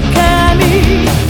Που.